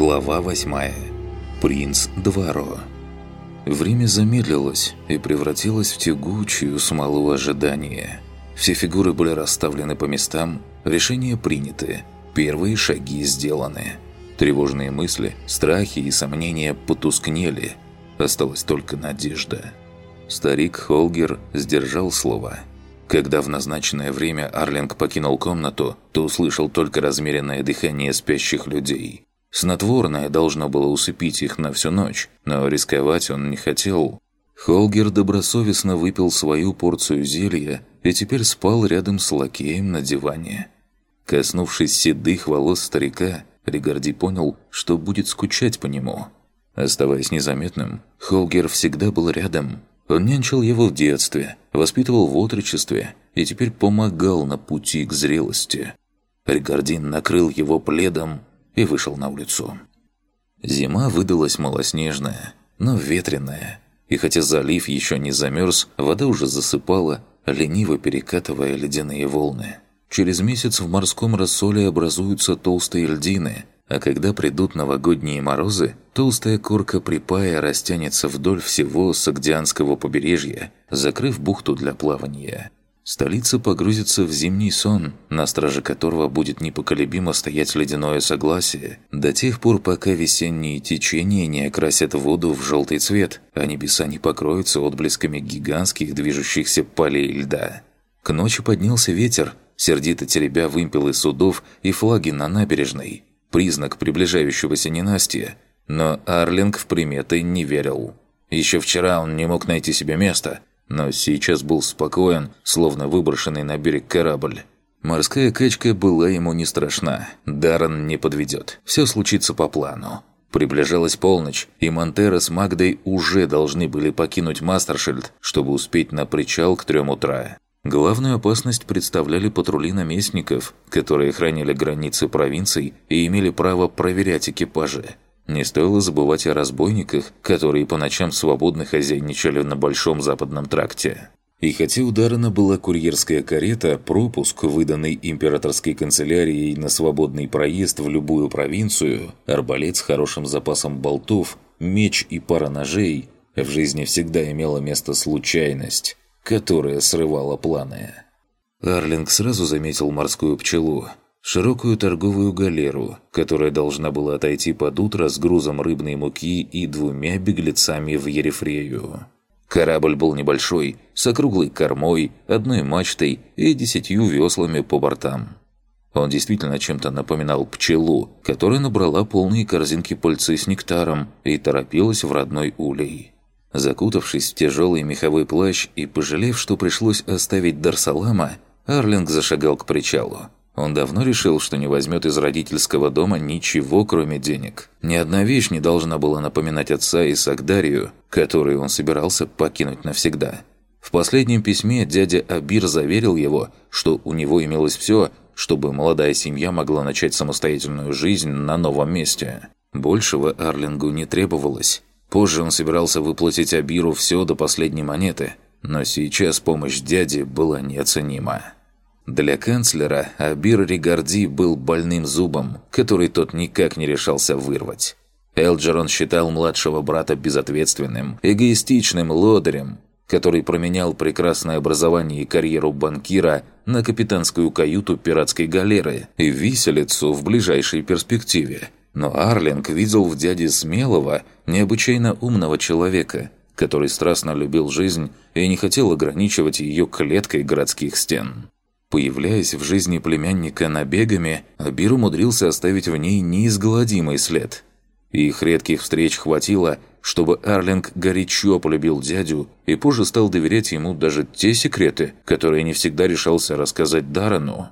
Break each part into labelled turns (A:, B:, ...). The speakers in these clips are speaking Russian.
A: Глава 8. Принц Дваро. Время замедлилось и превратилось в тягучую смолу ожидания. Все фигуры были расставлены по местам, решения приняты, первые шаги сделаны. Тревожные мысли, страхи и сомнения потускнели. Осталась только надежда. Старик Холгер сдержал слово. Когда в назначенное время Арлинг покинул комнату, то услышал только размеренное дыхание спящих людей – Снотворное должно было усыпить их на всю ночь, но рисковать он не хотел. Холгер добросовестно выпил свою порцию зелья и теперь спал рядом с лакеем на диване. Коснувшись седых волос старика, Ригарди понял, что будет скучать по нему. Оставаясь незаметным, Холгер всегда был рядом. Он нянчил его в детстве, воспитывал в отрочестве и теперь помогал на пути к зрелости. Ригардин накрыл его пледом и вышел на улицу. Зима выдалась малоснежная, но ветреная, и хотя залив еще не замерз, вода уже засыпала, лениво перекатывая ледяные волны. Через месяц в морском рассоле образуются толстые льдины, а когда придут новогодние морозы, толстая корка припая растянется вдоль всего Сагдианского побережья, закрыв бухту для плавания. Столица погрузится в зимний сон, на страже которого будет непоколебимо стоять ледяное согласие, до тех пор, пока весенние течения не окрасят воду в желтый цвет, а небеса не покроются отблесками гигантских движущихся полей льда. К ночи поднялся ветер, сердито теребя вымпелы судов и флаги на набережной, признак приближающегося ненастья, но Арлинг в приметы не верил. Еще вчера он не мог найти себе места – но сейчас был спокоен, словно выброшенный на берег корабль. Морская качка была ему не страшна. Даррен не подведет. Все случится по плану. Приближалась полночь, и Монтера с Магдой уже должны были покинуть Мастершильд, чтобы успеть на причал к трем утра. Главную опасность представляли патрули наместников, которые хранили границы провинций и имели право проверять экипажи. Не стоило забывать о разбойниках, которые по ночам свободно хозяйничали на Большом Западном тракте. И хотя у Даррена была курьерская карета, пропуск, выданный императорской канцелярией на свободный проезд в любую провинцию, арбалет с хорошим запасом болтов, меч и пара ножей, в жизни всегда имела место случайность, которая срывала планы. Арлинг сразу заметил морскую пчелу, широкую торговую галеру, которая должна была отойти под утро с грузом рыбной муки и двумя беглецами в Ерефрею. Корабль был небольшой, с округлой кормой, одной мачтой и десятью веслами по бортам. Он действительно чем-то напоминал пчелу, которая набрала полные корзинки пыльцы с нектаром и торопилась в родной улей. Закутавшись в тяжелый меховой плащ и пожалев, что пришлось оставить Дарсалама, Арлинг зашагал к причалу. Он давно решил, что не возьмет из родительского дома ничего, кроме денег. Ни одна вещь не должна была напоминать отца и Сагдарию, которую он собирался покинуть навсегда. В последнем письме дядя Абир заверил его, что у него имелось все, чтобы молодая семья могла начать самостоятельную жизнь на новом месте. Большего Арлингу не требовалось. Позже он собирался выплатить Абиру все до последней монеты, но сейчас помощь дяди была неоценима. Для канцлера Абир Ригарди был больным зубом, который тот никак не решался вырвать. Элджерон считал младшего брата безответственным, эгоистичным лодырем, который променял прекрасное образование и карьеру банкира на капитанскую каюту пиратской галеры и виселицу в ближайшей перспективе. Но Арлинг видел в дяде смелого, необычайно умного человека, который страстно любил жизнь и не хотел ограничивать ее клеткой городских стен. Появляясь в жизни племянника набегами, Абир умудрился оставить в ней неизгладимый след. Их редких встреч хватило, чтобы Арлинг горячо полюбил дядю и позже стал доверять ему даже те секреты, которые не всегда решался рассказать Дарану.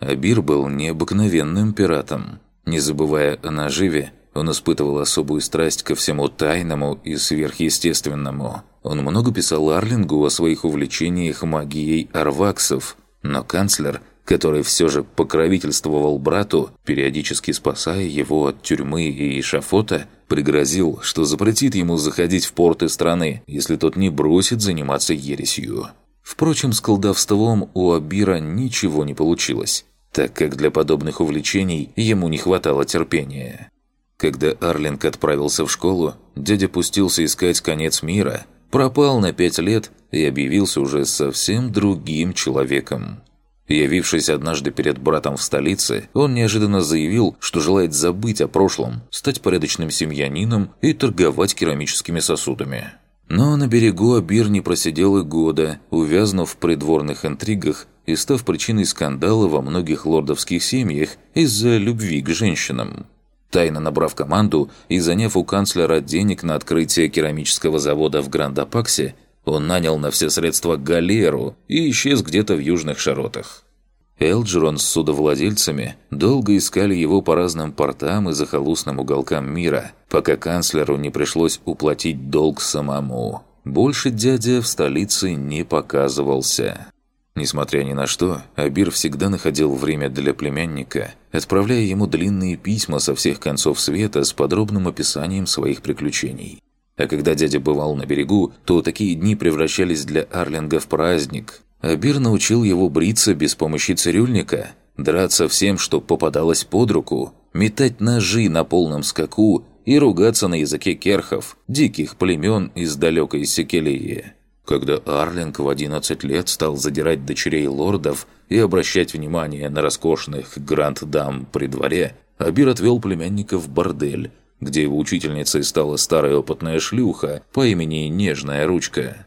A: Абир был необыкновенным пиратом. Не забывая о наживе, он испытывал особую страсть ко всему тайному и сверхъестественному. Он много писал Арлингу о своих увлечениях магией арваксов – но канцлер, который все же покровительствовал брату, периодически спасая его от тюрьмы и шафота, пригрозил, что запретит ему заходить в порты страны, если тот не бросит заниматься ересью. Впрочем, с колдовством у Абира ничего не получилось, так как для подобных увлечений ему не хватало терпения. Когда Арлинг отправился в школу, дядя пустился искать конец мира, пропал на пять лет и объявился уже совсем другим человеком. Явившись однажды перед братом в столице, он неожиданно заявил, что желает забыть о прошлом, стать порядочным семьянином и торговать керамическими сосудами. Но на берегу Абир не просидел и года, увязнув в придворных интригах и став причиной скандала во многих лордовских семьях из-за любви к женщинам. Тайно набрав команду и заняв у канцлера денег на открытие керамического завода в Гранд-Апаксе, он нанял на все средства галеру и исчез где-то в южных широтах. Элджерон с судовладельцами долго искали его по разным портам и захолустным уголкам мира, пока канцлеру не пришлось уплатить долг самому. Больше дядя в столице не показывался. Несмотря ни на что, Абир всегда находил время для племянника, отправляя ему длинные письма со всех концов света с подробным описанием своих приключений. А когда дядя бывал на берегу, то такие дни превращались для Арлинга в праздник. Абир научил его бриться без помощи цирюльника, драться всем, что попадалось под руку, метать ножи на полном скаку и ругаться на языке керхов, диких племен из далекой Секелии. Когда Арлинг в 11 лет стал задирать дочерей лордов и обращать внимание на роскошных гранд-дам при дворе, Абир отвел племянника в бордель, где его учительницей стала старая опытная шлюха по имени Нежная Ручка.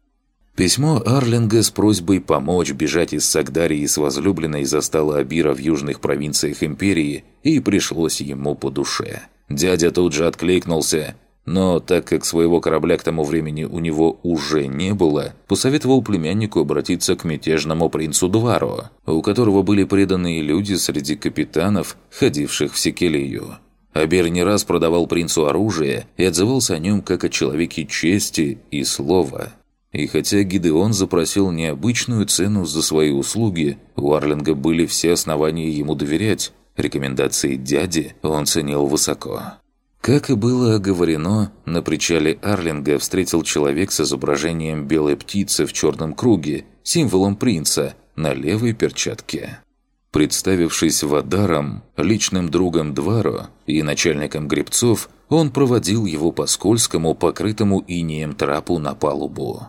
A: Письмо Арлинга с просьбой помочь бежать из Сагдарии с возлюбленной застало Абира в южных провинциях Империи и пришлось ему по душе. Дядя тут же откликнулся, но так как своего корабля к тому времени у него уже не было, посоветовал племяннику обратиться к мятежному принцу Дваро, у которого были преданные люди среди капитанов, ходивших в Секелию. Абер не раз продавал принцу оружие и отзывался о нем как о человеке чести и слова. И хотя Гидеон запросил необычную цену за свои услуги, у Арлинга были все основания ему доверять. Рекомендации дяди он ценил высоко. Как и было оговорено, на причале Арлинга встретил человек с изображением белой птицы в черном круге, символом принца, на левой перчатке. Представившись Вадаром, личным другом Дваро и начальником гребцов, он проводил его по скользкому, покрытому инеем трапу на палубу.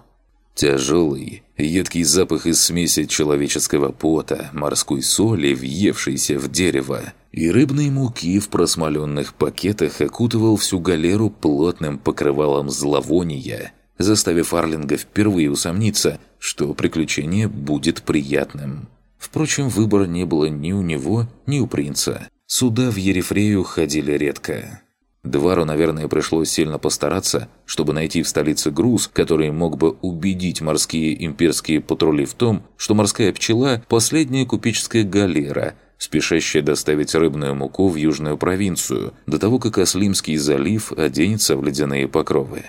A: Тяжелый, едкий запах из смеси человеческого пота, морской соли, въевшейся в дерево, и рыбной муки в просмоленных пакетах окутывал всю галеру плотным покрывалом зловония, заставив Арлинга впервые усомниться, что приключение будет приятным. Впрочем, выбора не было ни у него, ни у принца. Суда в Ерефрею ходили редко. Двару, наверное, пришлось сильно постараться, чтобы найти в столице груз, который мог бы убедить морские имперские патрули в том, что морская пчела – последняя купеческая галера, спешащая доставить рыбную муку в южную провинцию, до того, как Аслимский залив оденется в ледяные покровы.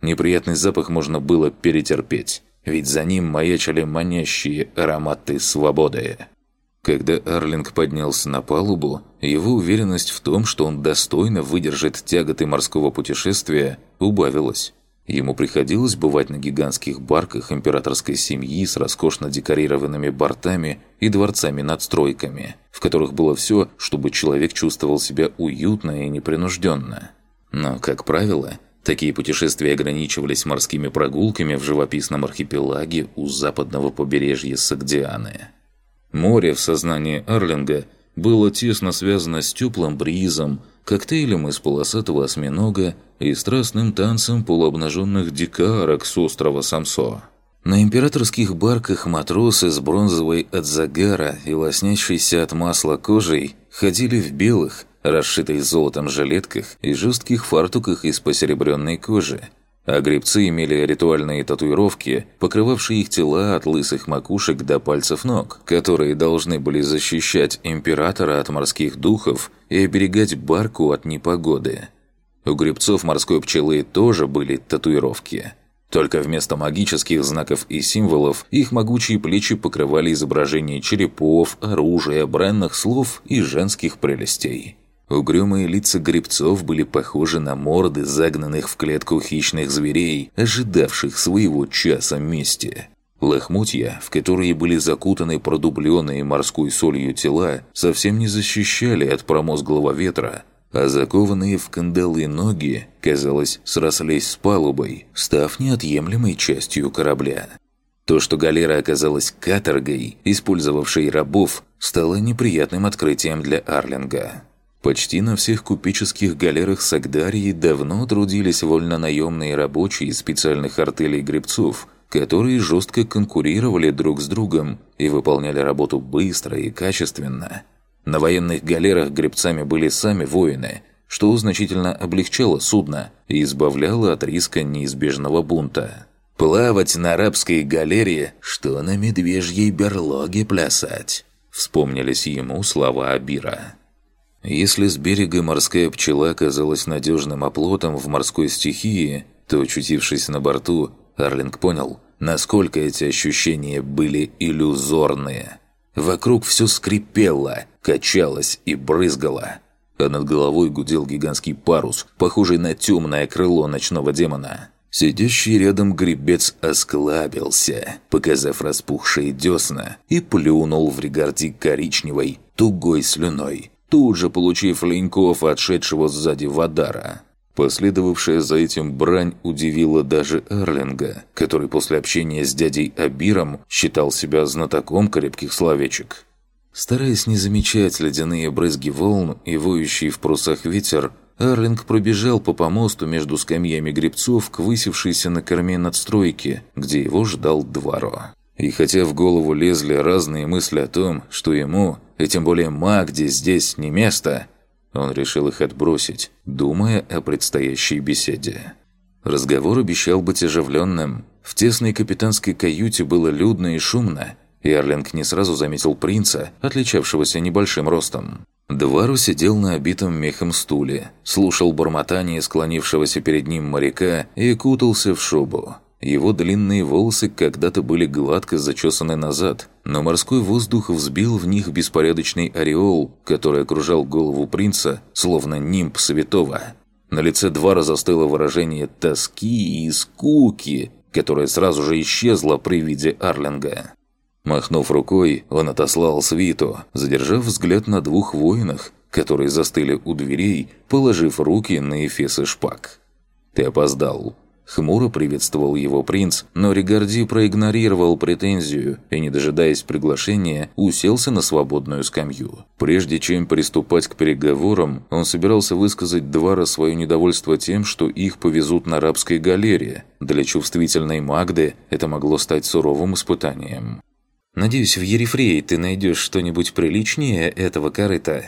A: Неприятный запах можно было перетерпеть ведь за ним маячили манящие ароматы свободы. Когда Арлинг поднялся на палубу, его уверенность в том, что он достойно выдержит тяготы морского путешествия, убавилась. Ему приходилось бывать на гигантских барках императорской семьи с роскошно декорированными бортами и дворцами-надстройками, в которых было все, чтобы человек чувствовал себя уютно и непринужденно. Но, как правило, Такие путешествия ограничивались морскими прогулками в живописном архипелаге у западного побережья Сагдианы. Море в сознании Арлинга было тесно связано с теплым бризом, коктейлем из полосатого осьминога и страстным танцем полуобнаженных дикарок с острова Самсо. На императорских барках матросы с бронзовой от загара и лоснящейся от масла кожей ходили в белых, расшитой золотом жилетках и жестких фартуках из посеребренной кожи, а гребцы имели ритуальные татуировки, покрывавшие их тела от лысых макушек до пальцев ног, которые должны были защищать императора от морских духов и оберегать барку от непогоды. У гребцов морской пчелы тоже были татуировки. Только вместо магических знаков и символов их могучие плечи покрывали изображения черепов, оружия, бренных слов и женских прелестей. Угрюмые лица гребцов были похожи на морды загнанных в клетку хищных зверей, ожидавших своего часа мести. Лохмотья, в которые были закутаны продубленные морской солью тела, совсем не защищали от промозглого ветра, а закованные в кандалы ноги, казалось, срослись с палубой, став неотъемлемой частью корабля. То, что галера оказалась каторгой, использовавшей рабов, стало неприятным открытием для Арлинга. Почти на всех купеческих галерах Сагдарии давно трудились вольнонаемные рабочие специальных артелей гребцов, которые жестко конкурировали друг с другом и выполняли работу быстро и качественно. На военных галерах гребцами были сами воины, что значительно облегчало судно и избавляло от риска неизбежного бунта. «Плавать на арабской галере, что на медвежьей берлоге плясать», вспомнились ему слова Абира. Если с берега морская пчела казалась надежным оплотом в морской стихии, то, очутившись на борту, Арлинг понял, насколько эти ощущения были иллюзорные. Вокруг все скрипело, качалось и брызгало, а над головой гудел гигантский парус, похожий на темное крыло ночного демона. Сидящий рядом гребец осклабился, показав распухшие десна, и плюнул в регарди коричневой, тугой слюной, тут же получив леньков отшедшего сзади Вадара. Последовавшая за этим брань удивила даже Эрлинга, который после общения с дядей Абиром считал себя знатоком крепких словечек. Стараясь не замечать ледяные брызги волн и воющий в прусах ветер, Эрлинг пробежал по помосту между скамьями гребцов к высевшейся на корме надстройке, где его ждал Дваро. И хотя в голову лезли разные мысли о том, что ему, и тем более Магде, здесь не место – он решил их отбросить, думая о предстоящей беседе. Разговор обещал быть оживленным. В тесной капитанской каюте было людно и шумно, и Арлинг не сразу заметил принца, отличавшегося небольшим ростом. Двару сидел на обитом мехом стуле, слушал бормотание склонившегося перед ним моряка и кутался в шубу. Его длинные волосы когда-то были гладко зачесаны назад, но морской воздух взбил в них беспорядочный ореол, который окружал голову принца, словно нимб святого. На лице Двара застыло выражение тоски и скуки, которое сразу же исчезло при виде Арлинга. Махнув рукой, он отослал свиту, задержав взгляд на двух воинах, которые застыли у дверей, положив руки на эфесы шпаг. «Ты опоздал», Хмуро приветствовал его принц, но Ригарди проигнорировал претензию и, не дожидаясь приглашения, уселся на свободную скамью. Прежде чем приступать к переговорам, он собирался высказать Двара свое недовольство тем, что их повезут на арабской галере. Для чувствительной Магды это могло стать суровым испытанием. «Надеюсь, в Ерефрее ты найдешь что-нибудь приличнее этого корыта»,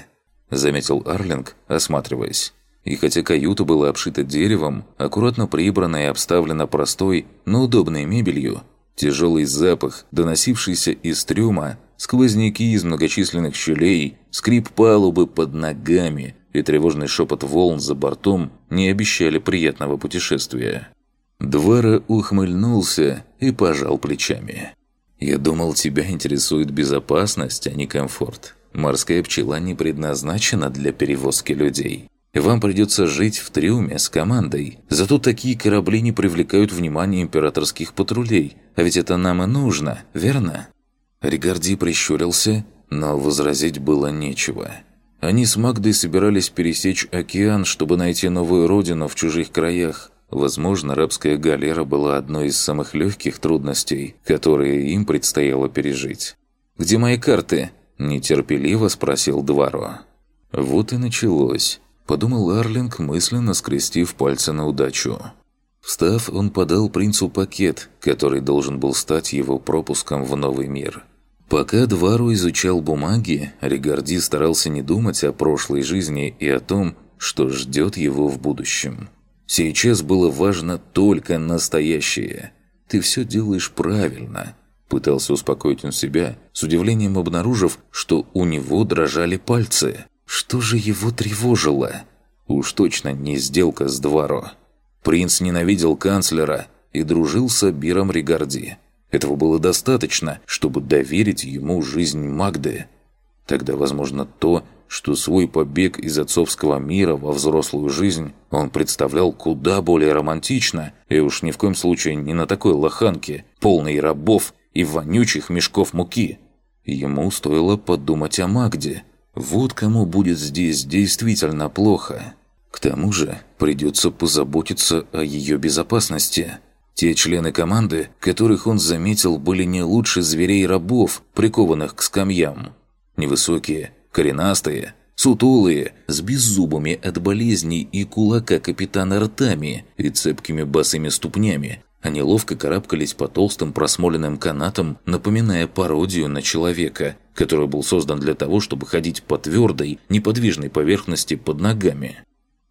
A: заметил Арлинг, осматриваясь. И хотя каюта была обшита деревом, аккуратно прибрана и обставлена простой, но удобной мебелью, тяжелый запах, доносившийся из трюма, сквозняки из многочисленных щелей, скрип палубы под ногами и тревожный шепот волн за бортом не обещали приятного путешествия. Двара ухмыльнулся и пожал плечами. «Я думал, тебя интересует безопасность, а не комфорт. Морская пчела не предназначена для перевозки людей. Вам придется жить в трюме с командой. Зато такие корабли не привлекают внимания императорских патрулей. А ведь это нам и нужно, верно?» Ригарди прищурился, но возразить было нечего. Они с Магдой собирались пересечь океан, чтобы найти новую родину в чужих краях. Возможно, рабская галера была одной из самых легких трудностей, которые им предстояло пережить. «Где мои карты?» – нетерпеливо спросил Дваро. Вот и началось подумал Арлинг, мысленно скрестив пальцы на удачу. Встав, он подал принцу пакет, который должен был стать его пропуском в новый мир. Пока Двару изучал бумаги, Ригарди старался не думать о прошлой жизни и о том, что ждет его в будущем. Сейчас было важно только настоящее. Ты все делаешь правильно. Пытался успокоить он себя, с удивлением обнаружив, что у него дрожали пальцы. Что же его тревожило? Уж точно не сделка с Дваро. Принц ненавидел канцлера и дружил с Абиром Ригарди. Этого было достаточно, чтобы доверить ему жизнь Магды. Тогда, возможно, то, что свой побег из отцовского мира во взрослую жизнь он представлял куда более романтично, и уж ни в коем случае не на такой лоханке, полной рабов и вонючих мешков муки. Ему стоило подумать о Магде – Вот кому будет здесь действительно плохо. К тому же придется позаботиться о ее безопасности. Те члены команды, которых он заметил, были не лучше зверей-рабов, прикованных к скамьям. Невысокие, коренастые, сутулые, с беззубыми от болезней и кулака капитана ртами и цепкими босыми ступнями, они ловко карабкались по толстым просмоленным канатам, напоминая пародию на человека, который был создан для того, чтобы ходить по твердой, неподвижной поверхности под ногами.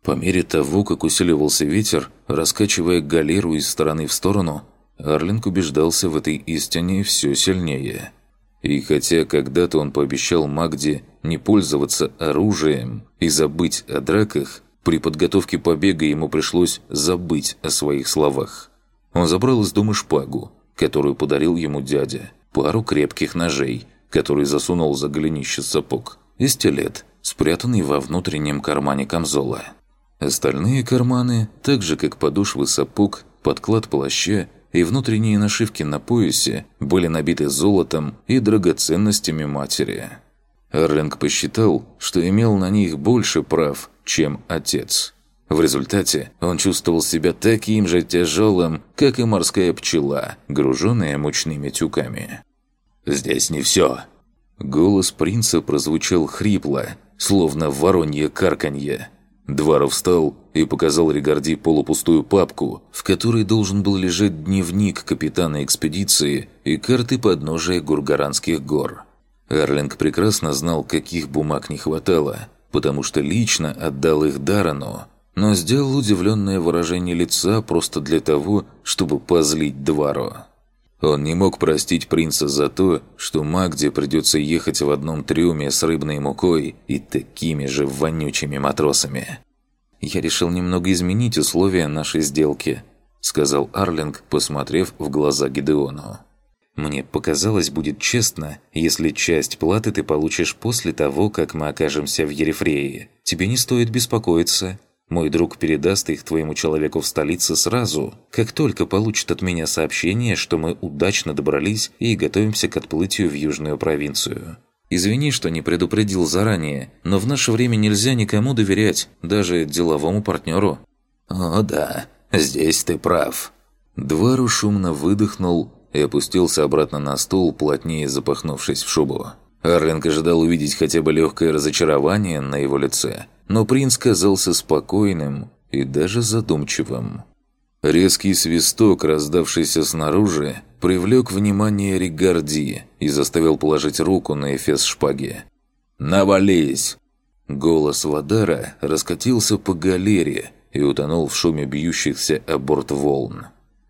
A: По мере того, как усиливался ветер, раскачивая галеру из стороны в сторону, Арлинг убеждался в этой истине все сильнее. И хотя когда-то он пообещал Магде не пользоваться оружием и забыть о драках, при подготовке побега ему пришлось забыть о своих словах. Он забрал из дома шпагу, которую подарил ему дядя, пару крепких ножей, которые засунул за голенище сапог, и стилет, спрятанный во внутреннем кармане камзола. Остальные карманы, так же как подошвы сапог, подклад плаща и внутренние нашивки на поясе, были набиты золотом и драгоценностями матери. Арлинг посчитал, что имел на них больше прав, чем отец – в результате он чувствовал себя таким же тяжелым, как и морская пчела, груженная мучными тюками. «Здесь не все!» Голос принца прозвучал хрипло, словно воронье карканье. Дваров встал и показал Регарди полупустую папку, в которой должен был лежать дневник капитана экспедиции и карты подножия Гургаранских гор. Арлинг прекрасно знал, каких бумаг не хватало, потому что лично отдал их Дарану, но сделал удивленное выражение лица просто для того, чтобы позлить Дваро. Он не мог простить принца за то, что Магде придется ехать в одном трюме с рыбной мукой и такими же вонючими матросами. «Я решил немного изменить условия нашей сделки», — сказал Арлинг, посмотрев в глаза Гидеону. «Мне показалось, будет честно, если часть платы ты получишь после того, как мы окажемся в Ерефрее. Тебе не стоит беспокоиться. Мой друг передаст их твоему человеку в столице сразу, как только получит от меня сообщение, что мы удачно добрались и готовимся к отплытию в южную провинцию. Извини, что не предупредил заранее, но в наше время нельзя никому доверять, даже деловому партнеру». «О да, здесь ты прав». Двару шумно выдохнул и опустился обратно на стул, плотнее запахнувшись в шубу. Арлинг ожидал увидеть хотя бы легкое разочарование на его лице – но принц казался спокойным и даже задумчивым. Резкий свисток, раздавшийся снаружи, привлек внимание Ригарди и заставил положить руку на эфес шпаги. «Навались!» Голос Вадара раскатился по галере и утонул в шуме бьющихся о борт волн.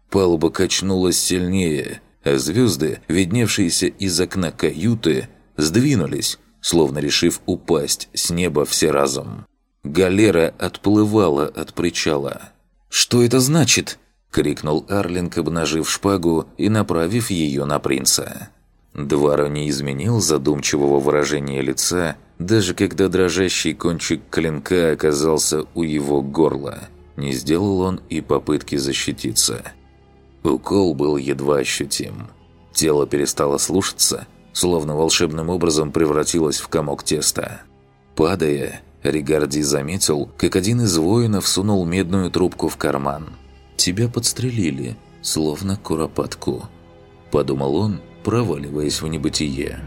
A: Палуба качнулась сильнее, а звезды, видневшиеся из окна каюты, сдвинулись, словно решив упасть с неба все разом. Галера отплывала от причала. «Что это значит?» — крикнул Арлинг, обнажив шпагу и направив ее на принца. Двара не изменил задумчивого выражения лица, даже когда дрожащий кончик клинка оказался у его горла. Не сделал он и попытки защититься. Укол был едва ощутим. Тело перестало слушаться, словно волшебным образом превратилось в комок теста. Падая, Ригарди заметил, как один из воинов сунул медную трубку в карман. «Тебя подстрелили, словно куропатку», – подумал он, проваливаясь в небытие.